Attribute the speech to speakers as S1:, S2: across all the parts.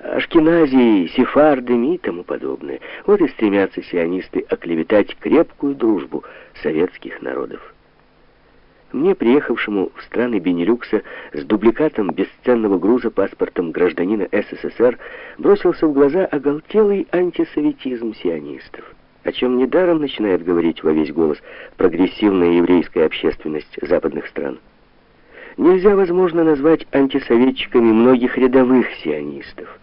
S1: Ашкеназией, сефардами и тому подобное. Вот и стремятся сионисты оклеветать крепкую дружбу советских народов. Мне, приехавшему в страны Бенилюкса с дубликатом бесценного груза паспортом гражданина СССР, бросился в глаза оголтелый антисоветизм сионистов, о чем недаром начинает говорить во весь голос прогрессивная еврейская общественность западных стран. Нельзя, возможно, назвать антисоветчиками многих рядовых сионистов,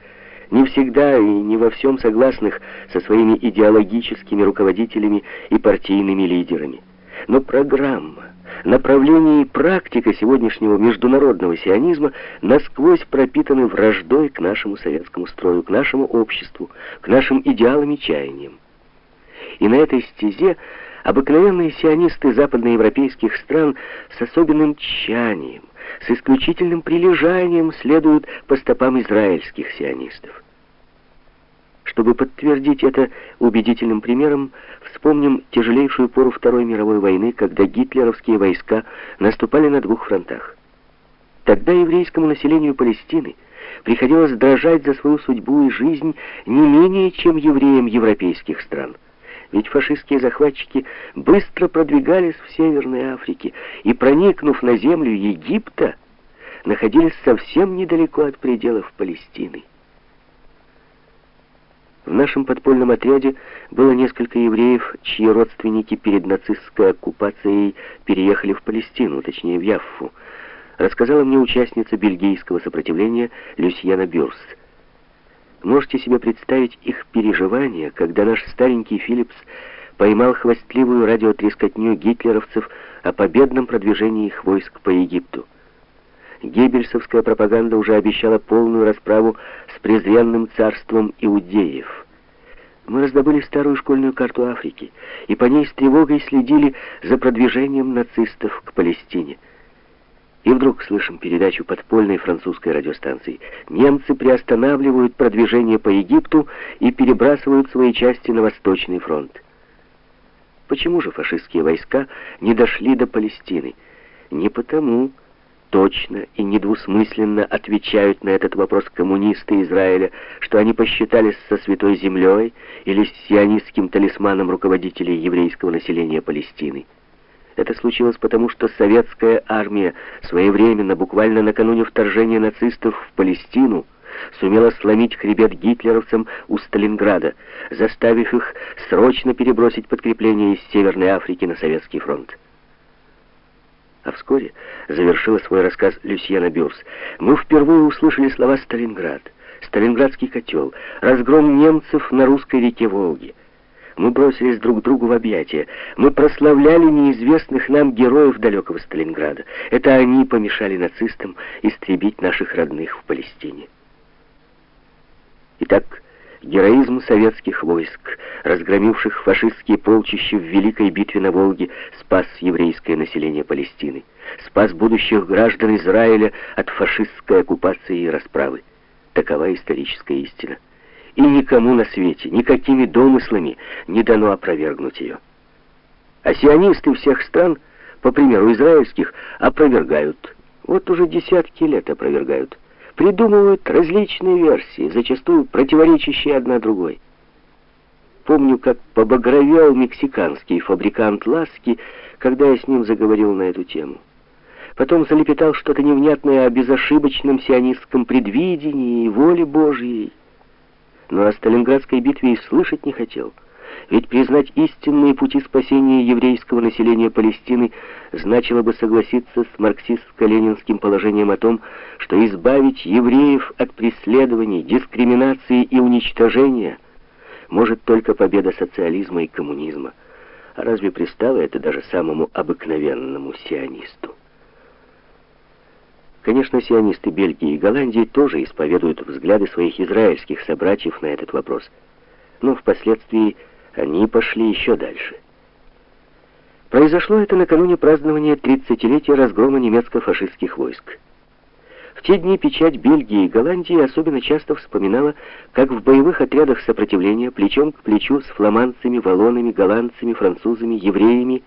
S1: не всегда и не во всем согласных со своими идеологическими руководителями и партийными лидерами. Но программа, направление и практика сегодняшнего международного сионизма насквозь пропитаны враждой к нашему советскому строю, к нашему обществу, к нашим идеалам и чаяниям. И на этой стезе обыкновенные сионисты западноевропейских стран с особенным тщанием, с исключительным прилежанием следуют по стопам израильских сионистов. Чтобы подтвердить это убедительным примером, вспомним тяжелейшую пору Второй мировой войны, когда гитлеровские войска наступали на двух фронтах. Тогда еврейскому населению Палестины приходилось дрожать за свою судьбу и жизнь не менее, чем евреям европейских стран. Ведь фашистские захватчики быстро продвигались в Северной Африке и, проникнув на землю Египта, находились совсем недалеко от пределов Палестины. В нашем подпольном отряде было несколько евреев, чьи родственники перед нацистской оккупацией переехали в Палестину, точнее в Яффу, рассказала мне участница бельгийского сопротивления Люсьяна Бюрс. Можете себе представить их переживания, когда наш старенький Филлипс поймал хвастливую радиотрескотню гитлеровцев о победном продвижении их войск по Египту. Геббельсовская пропаганда уже обещала полную расправу с презренным царством иудеев. Мы раздобыли старую школьную карту Африки и по ней с тревогой следили за продвижением нацистов к Палестине. И вдруг слышим передачу подпольной французской радиостанции. Немцы приостанавливают продвижение по Египту и перебрасывают свои части на Восточный фронт. Почему же фашистские войска не дошли до Палестины? Не потому, точно и недвусмысленно отвечают на этот вопрос коммунисты Израиля, что они посчитались со Святой Землей или с сионистским талисманом руководителей еврейского населения Палестины. Это случилось потому, что советская армия своевременно, буквально накануне вторжения нацистов в Палестину, сумела сломить хребет гитлеровцам у Сталинграда, заставив их срочно перебросить подкрепление из Северной Африки на Советский фронт. А вскоре завершила свой рассказ Люсьена Бюрс. Мы впервые услышали слова «Сталинград», «Сталинградский котел», «Разгром немцев на русской реке Волги». Мы бросились друг другу в объятия. Мы прославляли неизвестных нам героев далекого Сталинграда. Это они помешали нацистам истребить наших родных в Палестине. Итак, Героизм советских войск, разгромивших фашистские полчища в Великой битве на Волге, спас еврейское население Палестины, спас будущих граждан Израиля от фашистской оккупации и расправы. Такова историческая истина. И никому на свете, никакими домыслами не дано опровергнуть ее. А сионисты всех стран, по примеру израильских, опровергают. Вот уже десятки лет опровергают придумывают различные версии, зачастую противоречащие одна другой. Помню, как побагровел мексиканский фабрикант Ласки, когда я с ним заговорил на эту тему. Потом залепетал что-то невнятное о безошибочном сионистском предвидении и воле Божьей. Но о Сталинградской битве и слышать не хотел. Ведь признать истинные пути спасения еврейского населения Палестины значило бы согласиться с марксистско-ленинским положением о том, что избавить евреев от преследований, дискриминации и уничтожения может только победа социализма и коммунизма. А разве пристало это даже самому обыкновенному сионисту? Конечно, сионисты Бельгии и Голландии тоже исповедуют взгляды своих израильских собратьев на этот вопрос. Но впоследствии они пошли еще дальше. Произошло это накануне празднования 30-летия разгрома немецко-фашистских войск. В те дни печать Бельгии и Голландии особенно часто вспоминала, как в боевых отрядах сопротивления плечом к плечу с фламандцами, валлонами, голландцами, французами, евреями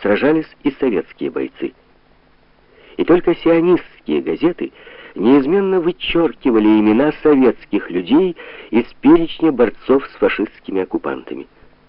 S1: сражались и советские бойцы. И только сионистские газеты неизменно вычеркивали имена советских людей из перечня борцов с фашистскими оккупантами.